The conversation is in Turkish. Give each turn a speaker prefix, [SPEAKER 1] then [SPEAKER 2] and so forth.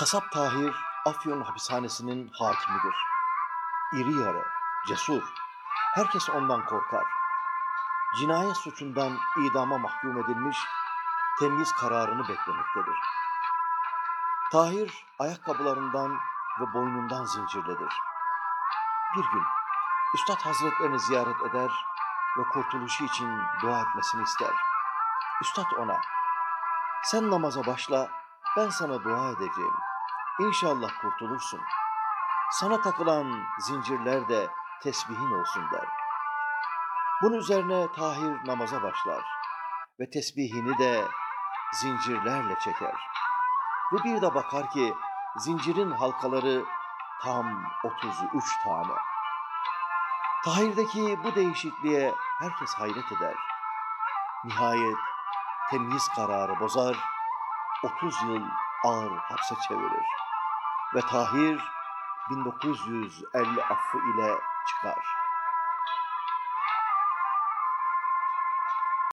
[SPEAKER 1] Kasap Tahir, Afyon hapishanesinin hakimidir. İri yarı, cesur. Herkes ondan korkar. Cinayet suçundan idama mahkum edilmiş, temyiz kararını beklemektedir. Tahir, ayakkabılarından ve boynundan zincirlidir. Bir gün, Üstad Hazretlerini ziyaret eder ve kurtuluşu için dua etmesini ister. Üstad ona, sen namaza başla, ben sana dua edeceğim. İnşallah kurtulursun. Sana takılan zincirler de tesbihin olsun der. Bunun üzerine Tahir namaza başlar ve tesbihini de zincirlerle çeker. Ve bir de bakar ki zincirin halkaları tam 33 tane. Tahir'deki bu değişikliğe herkes hayret eder. Nihayet temyiz kararı bozar, 30 yıl ağır hapse çevirir. Ve Tahir 1950 affı ile çıkar.